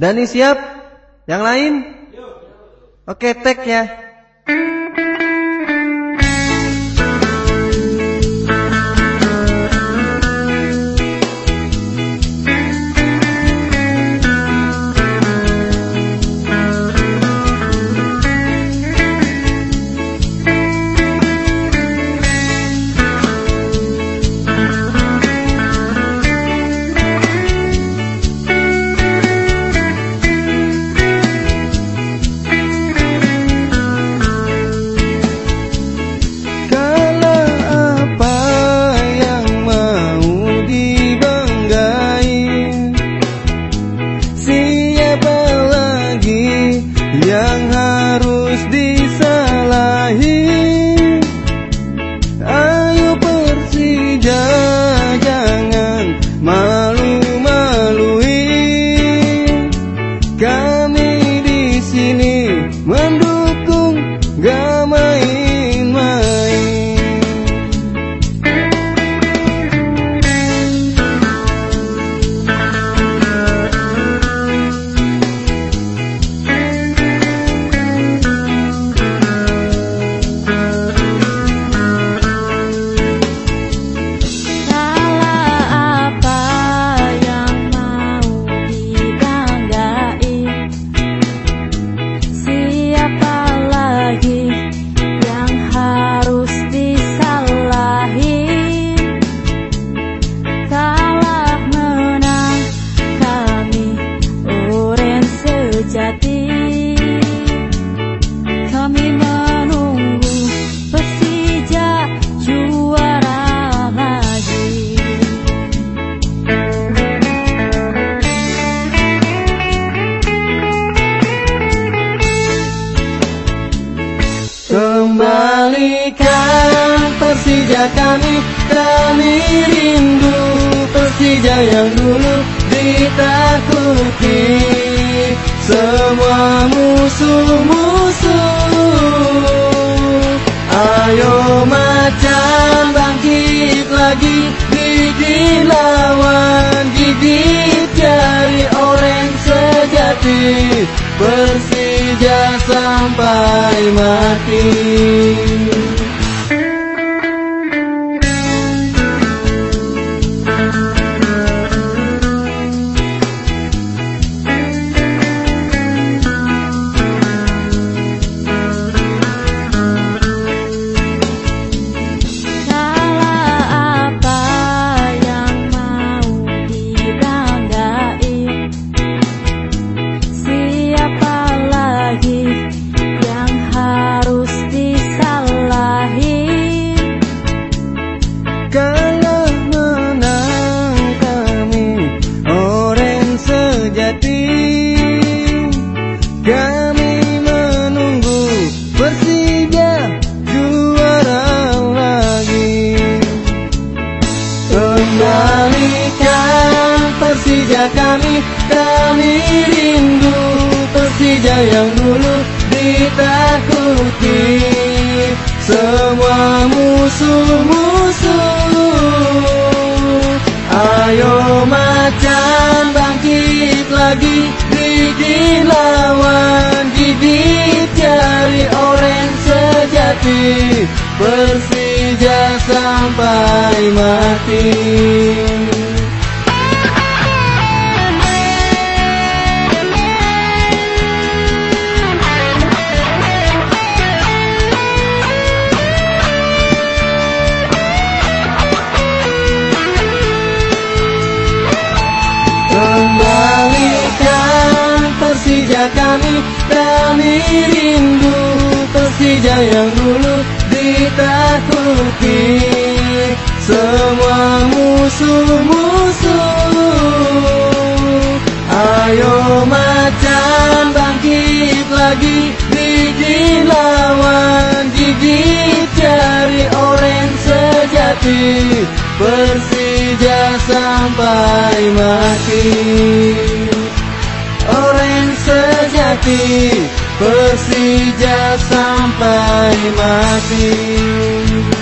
Dani siap? Yang lain? Oke, tek ya. Kembalikan Persija kami Kami rindu Persija yang dulu ditakuti. Semua musuh-musuh. Ayo macan bangkit lagi Gigi lawan gigi cari orang sejati. Persija sampai mati yang dulu ditakuti. Semua musuh-musuh. Ayo macan bangkit lagi Gigi lawan. Gigi cari orang sejati. Persija sampai mati kami rindu Persija yang dulu ditakuti. Semua musuh-musuh. Ayo macan bangkit lagi Gigi lawan gigi cari orang sejati. Persija sampai mati sejati Persija sampai mati